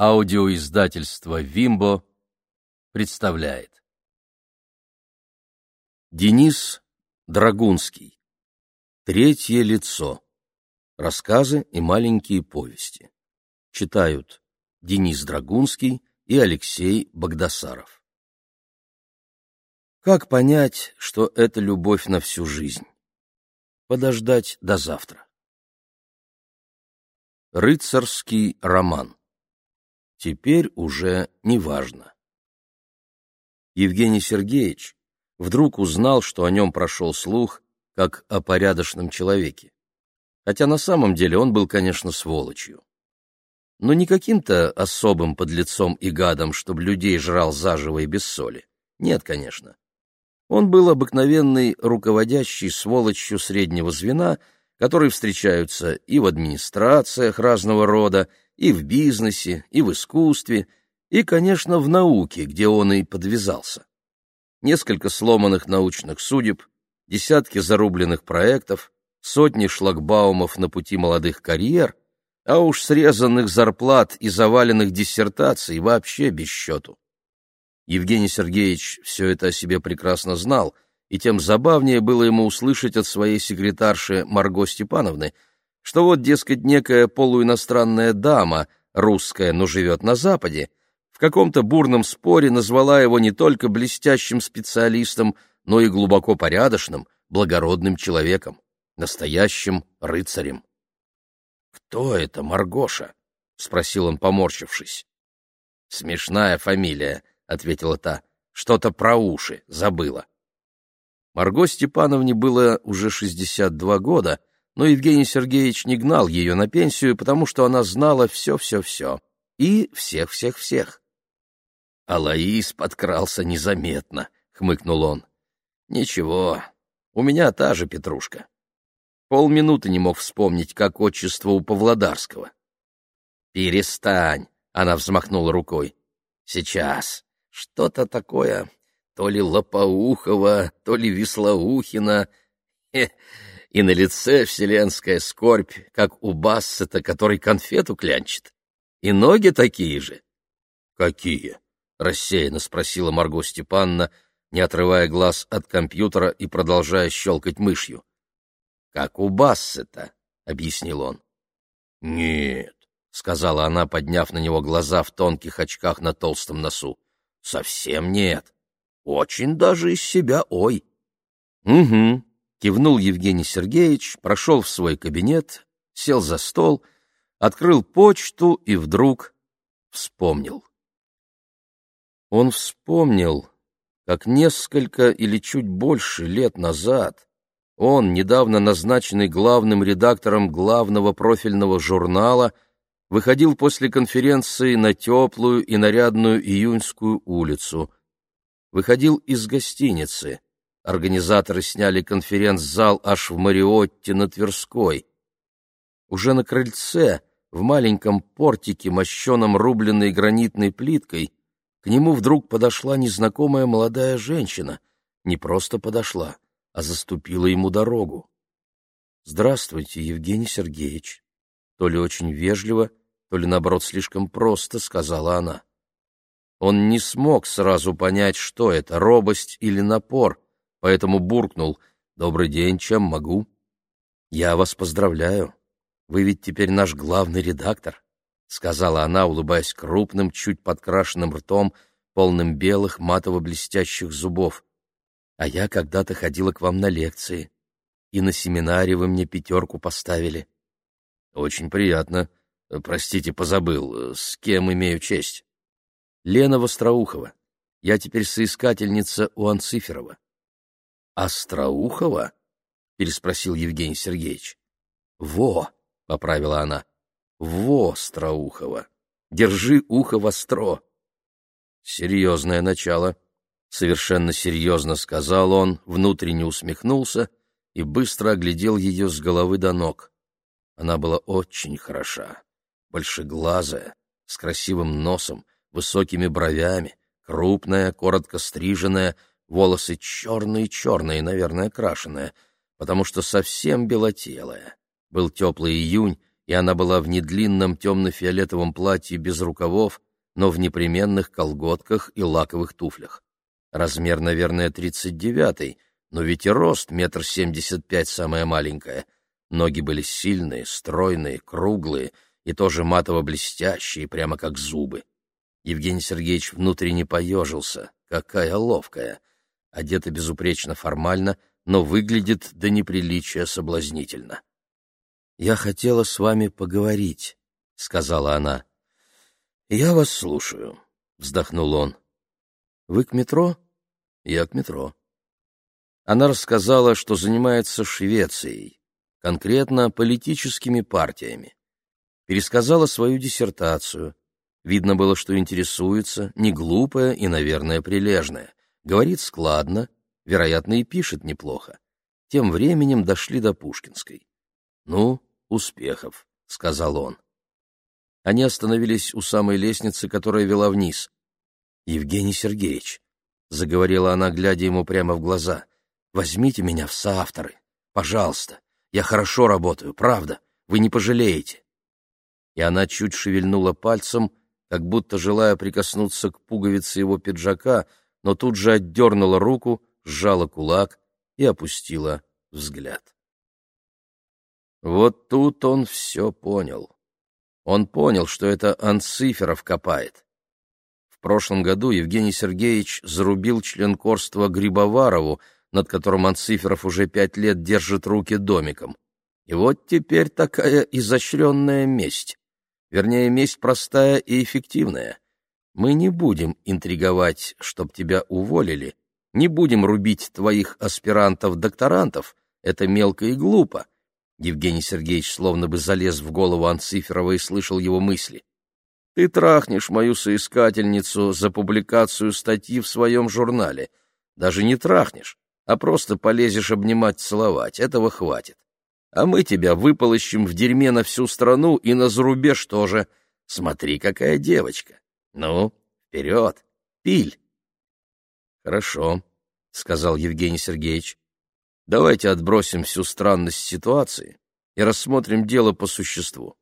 Аудиоиздательство «Вимбо» представляет. Денис Драгунский. Третье лицо. Рассказы и маленькие повести. Читают Денис Драгунский и Алексей Богдасаров. Как понять, что это любовь на всю жизнь? Подождать до завтра. Рыцарский роман. Теперь уже не важно. Евгений Сергеевич вдруг узнал, что о нем прошел слух, как о порядочном человеке. Хотя на самом деле он был, конечно, сволочью. Но не каким-то особым подлецом и гадом, чтобы людей жрал заживо и без соли. Нет, конечно. Он был обыкновенный руководящий сволочью среднего звена, которые встречаются и в администрациях разного рода, и в бизнесе, и в искусстве, и, конечно, в науке, где он и подвязался. Несколько сломанных научных судеб, десятки зарубленных проектов, сотни шлагбаумов на пути молодых карьер, а уж срезанных зарплат и заваленных диссертаций вообще без счету. Евгений Сергеевич все это о себе прекрасно знал, и тем забавнее было ему услышать от своей секретарши Марго Степановны — что вот, дескать, некая полуиностранная дама, русская, но живет на Западе, в каком-то бурном споре назвала его не только блестящим специалистом, но и глубоко порядочным, благородным человеком, настоящим рыцарем. «Кто это, Маргоша?» — спросил он, поморщившись. «Смешная фамилия», — ответила та. «Что-то про уши забыла». Марго Степановне было уже шестьдесят два года, но Евгений Сергеевич не гнал ее на пенсию, потому что она знала все-все-все и всех-всех-всех. Алаис подкрался незаметно, — хмыкнул он. — Ничего, у меня та же Петрушка. Полминуты не мог вспомнить, как отчество у Павлодарского. — Перестань, — она взмахнула рукой. — Сейчас. Что-то такое, то ли Лопоухова, то ли Веслоухина. Хе, и на лице вселенская скорбь, как у Бассета, который конфету клянчит. И ноги такие же. — Какие? — рассеянно спросила Марго Степанна, не отрывая глаз от компьютера и продолжая щелкать мышью. — Как у Бассета, — объяснил он. — Нет, — сказала она, подняв на него глаза в тонких очках на толстом носу. — Совсем нет. Очень даже из себя ой. — Угу, Кивнул Евгений Сергеевич, прошел в свой кабинет, сел за стол, открыл почту и вдруг вспомнил. Он вспомнил, как несколько или чуть больше лет назад он, недавно назначенный главным редактором главного профильного журнала, выходил после конференции на теплую и нарядную июньскую улицу. Выходил из гостиницы — Организаторы сняли конференц-зал аж в Мариотте на Тверской. Уже на крыльце, в маленьком портике, мощеном рубленной гранитной плиткой, к нему вдруг подошла незнакомая молодая женщина. Не просто подошла, а заступила ему дорогу. «Здравствуйте, Евгений Сергеевич». То ли очень вежливо, то ли, наоборот, слишком просто, сказала она. Он не смог сразу понять, что это, робость или напор, поэтому буркнул «Добрый день, чем могу?» «Я вас поздравляю. Вы ведь теперь наш главный редактор», — сказала она, улыбаясь крупным, чуть подкрашенным ртом, полным белых матово-блестящих зубов. «А я когда-то ходила к вам на лекции, и на семинаре вы мне пятерку поставили». «Очень приятно. Простите, позабыл. С кем имею честь?» «Лена Востроухова. Я теперь соискательница у Анциферова». Остроухова? переспросил Евгений Сергеевич. Во, поправила она. Во, Остроухова. Держи ухо востро. Серьезное начало, совершенно серьезно сказал он, внутренне усмехнулся и быстро оглядел ее с головы до ног. Она была очень хороша, большеглазая, с красивым носом, высокими бровями, крупная, коротко стриженная, волосы черные-черные, наверное, крашеные, потому что совсем белотелая. Был теплый июнь, и она была в недлинном темно-фиолетовом платье без рукавов, но в непременных колготках и лаковых туфлях. Размер, наверное, тридцать девятый, но ведь и рост метр семьдесят пять самая маленькая. Ноги были сильные, стройные, круглые и тоже матово-блестящие, прямо как зубы. Евгений Сергеевич внутренне поежился. Какая ловкая! Одета безупречно формально, но выглядит до неприличия соблазнительно. «Я хотела с вами поговорить», — сказала она. «Я вас слушаю», — вздохнул он. «Вы к метро?» «Я к метро». Она рассказала, что занимается Швецией, конкретно политическими партиями. Пересказала свою диссертацию. Видно было, что интересуется, не глупая и, наверное, прилежная. Говорит складно, вероятно, и пишет неплохо. Тем временем дошли до Пушкинской. «Ну, успехов», — сказал он. Они остановились у самой лестницы, которая вела вниз. «Евгений Сергеевич», — заговорила она, глядя ему прямо в глаза, — «возьмите меня в соавторы. Пожалуйста. Я хорошо работаю, правда. Вы не пожалеете». И она чуть шевельнула пальцем, как будто желая прикоснуться к пуговице его пиджака, но тут же отдернула руку, сжала кулак и опустила взгляд. Вот тут он все понял. Он понял, что это Анциферов копает. В прошлом году Евгений Сергеевич зарубил членкорство Грибоварову, над которым Анциферов уже пять лет держит руки домиком. И вот теперь такая изощренная месть. Вернее, месть простая и эффективная. Мы не будем интриговать, чтоб тебя уволили, не будем рубить твоих аспирантов-докторантов, это мелко и глупо. Евгений Сергеевич словно бы залез в голову Анциферова и слышал его мысли. Ты трахнешь мою соискательницу за публикацию статьи в своем журнале. Даже не трахнешь, а просто полезешь обнимать, целовать. Этого хватит. А мы тебя выполощем в дерьме на всю страну и на зарубеж тоже. Смотри, какая девочка. Ну, вперед, пиль. Хорошо, — сказал Евгений Сергеевич. Давайте отбросим всю странность ситуации и рассмотрим дело по существу.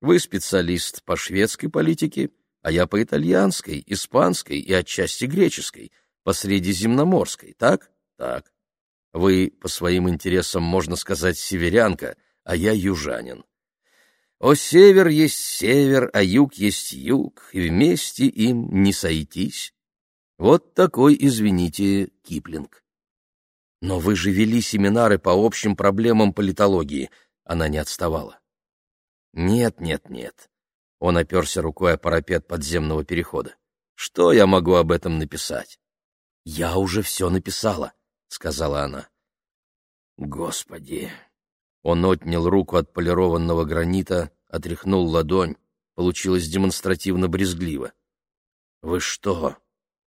Вы специалист по шведской политике, а я по итальянской, испанской и отчасти греческой, по средиземноморской, так? Так. Вы по своим интересам, можно сказать, северянка, а я южанин. О север есть север, а юг есть юг, и вместе им не сойтись. Вот такой, извините, Киплинг. Но вы же вели семинары по общим проблемам политологии. Она не отставала. Нет, нет, нет. Он оперся рукой о парапет подземного перехода. Что я могу об этом написать? Я уже все написала, сказала она. Господи! Он отнял руку от полированного гранита, отряхнул ладонь. Получилось демонстративно брезгливо. Вы что,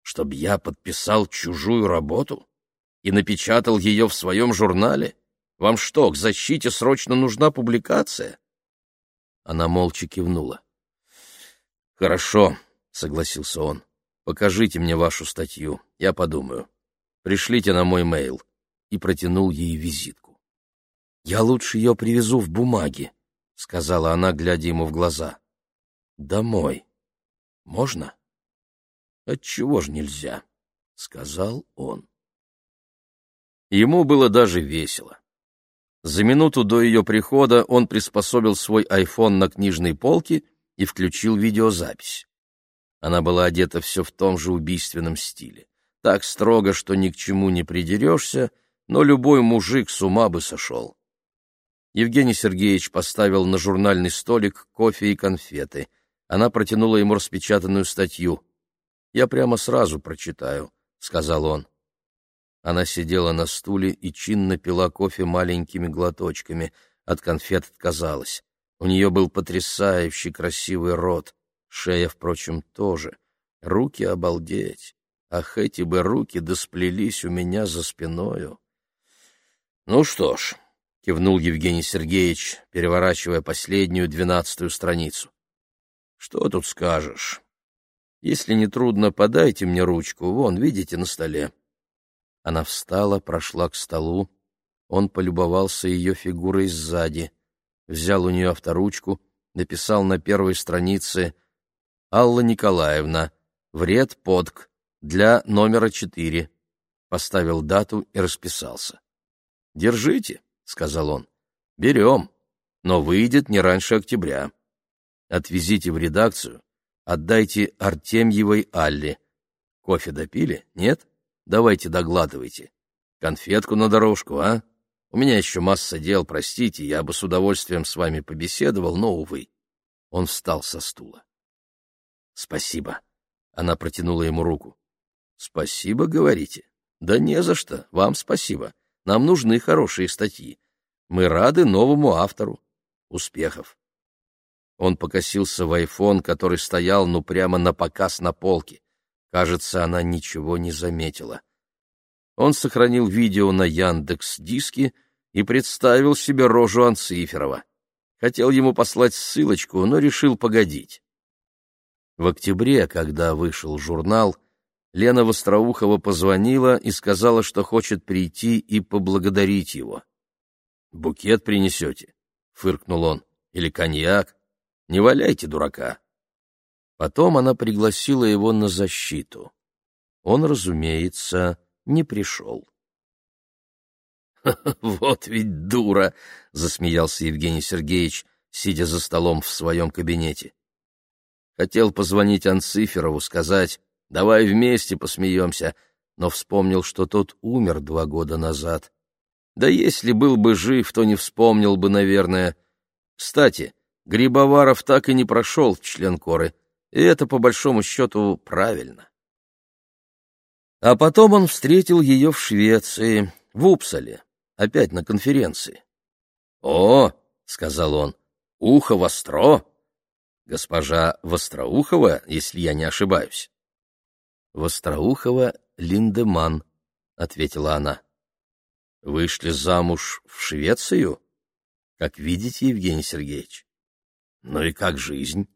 чтоб я подписал чужую работу и напечатал ее в своем журнале? Вам что, к защите срочно нужна публикация? Она молча кивнула. «Хорошо», — согласился он. «Покажите мне вашу статью, я подумаю. Пришлите на мой мейл». И протянул ей визитку. «Я лучше ее привезу в бумаге», — сказала она, глядя ему в глаза. «Домой. Можно?» «Отчего ж нельзя?» — сказал он. Ему было даже весело. За минуту до ее прихода он приспособил свой айфон на книжной полке и включил видеозапись. Она была одета все в том же убийственном стиле. Так строго, что ни к чему не придерешься, но любой мужик с ума бы сошел. Евгений Сергеевич поставил на журнальный столик кофе и конфеты. Она протянула ему распечатанную статью. «Я прямо сразу прочитаю», — сказал он. Она сидела на стуле и чинно пила кофе маленькими глоточками, от конфет отказалась. У нее был потрясающий красивый рот, шея, впрочем, тоже. Руки обалдеть. Ах, эти бы руки досплелись у меня за спиною. Ну что ж, кивнул Евгений Сергеевич, переворачивая последнюю двенадцатую страницу. Что тут скажешь? Если не трудно, подайте мне ручку, вон, видите, на столе. Она встала, прошла к столу. Он полюбовался ее фигурой сзади. взял у нее авторучку, написал на первой странице «Алла Николаевна, вред подк, для номера четыре», поставил дату и расписался. «Держите», — сказал он, — «берем, но выйдет не раньше октября. Отвезите в редакцию, отдайте Артемьевой Алле. Кофе допили? Нет? Давайте доглатывайте. Конфетку на дорожку, а? У меня еще масса дел, простите, я бы с удовольствием с вами побеседовал, но, увы. Он встал со стула. Спасибо. Она протянула ему руку. Спасибо, говорите? Да не за что, вам спасибо. Нам нужны хорошие статьи. Мы рады новому автору. Успехов. Он покосился в айфон, который стоял ну прямо на показ на полке. Кажется, она ничего не заметила. Он сохранил видео на Яндекс Диске и представил себе рожу Анциферова. Хотел ему послать ссылочку, но решил погодить. В октябре, когда вышел журнал, Лена Востроухова позвонила и сказала, что хочет прийти и поблагодарить его. «Букет принесете?» — фыркнул он. «Или коньяк? Не валяйте дурака». Потом она пригласила его на защиту. Он, разумеется, не пришел. «Вот ведь дура!» — засмеялся Евгений Сергеевич, сидя за столом в своем кабинете. Хотел позвонить Анциферову, сказать, давай вместе посмеемся, но вспомнил, что тот умер два года назад. Да если был бы жив, то не вспомнил бы, наверное. Кстати, Грибоваров так и не прошел в член коры, и это, по большому счету, правильно. А потом он встретил ее в Швеции, в Упсале, опять на конференции. «О!» — сказал он, — «ухо востро!» «Госпожа Востроухова, если я не ошибаюсь». «Востроухова Линдеман», — ответила она. «Вышли замуж в Швецию?» «Как видите, Евгений Сергеевич». «Ну и как жизнь?»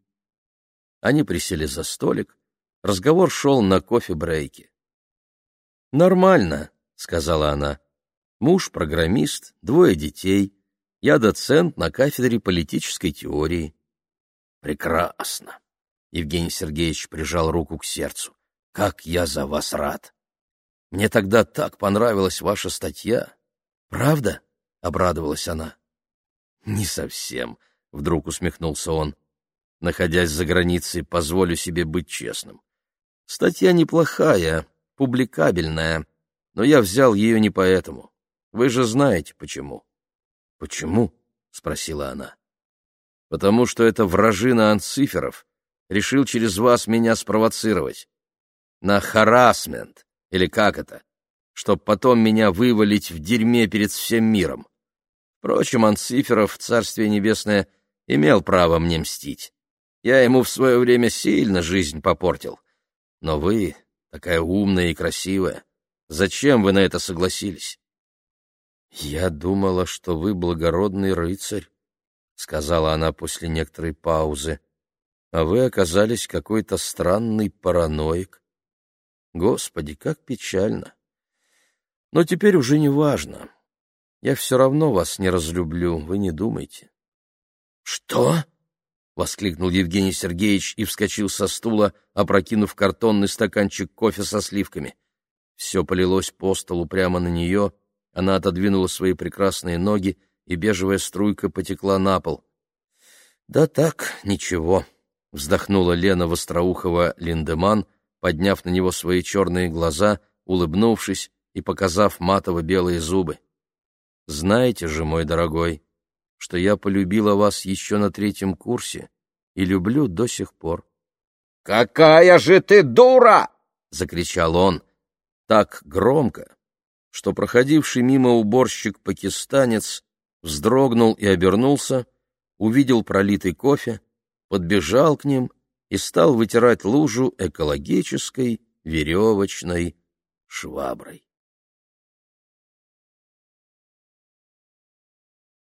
Они присели за столик, разговор шел на кофе-брейке. «Нормально», — сказала она. «Муж программист, двое детей. Я доцент на кафедре политической теории». «Прекрасно!» — Евгений Сергеевич прижал руку к сердцу. «Как я за вас рад! Мне тогда так понравилась ваша статья. Правда?» — обрадовалась она. «Не совсем», — вдруг усмехнулся он. «Находясь за границей, позволю себе быть честным. Статья неплохая, публикабельная, но я взял ее не поэтому. Вы же знаете, почему. — Почему? — спросила она. — Потому что это вражина Анциферов решил через вас меня спровоцировать. На харасмент, или как это, чтоб потом меня вывалить в дерьме перед всем миром. Впрочем, Анциферов, Царствие Небесное, имел право мне мстить. Я ему в свое время сильно жизнь попортил. Но вы, такая умная и красивая. Зачем вы на это согласились? — Я думала, что вы благородный рыцарь, — сказала она после некоторой паузы, — а вы оказались какой-то странный параноик. Господи, как печально! Но теперь уже не важно. Я все равно вас не разлюблю, вы не думайте. — Что? воскликнул Евгений Сергеевич и вскочил со стула, опрокинув картонный стаканчик кофе со сливками. Все полилось по столу прямо на нее, она отодвинула свои прекрасные ноги, и бежевая струйка потекла на пол. «Да так, ничего», — вздохнула Лена Востроухова Линдеман, подняв на него свои черные глаза, улыбнувшись и показав матово-белые зубы. «Знаете же, мой дорогой, что я полюбила вас еще на третьем курсе и люблю до сих пор. «Какая же ты дура!» — закричал он так громко, что проходивший мимо уборщик-пакистанец вздрогнул и обернулся, увидел пролитый кофе, подбежал к ним и стал вытирать лужу экологической веревочной шваброй.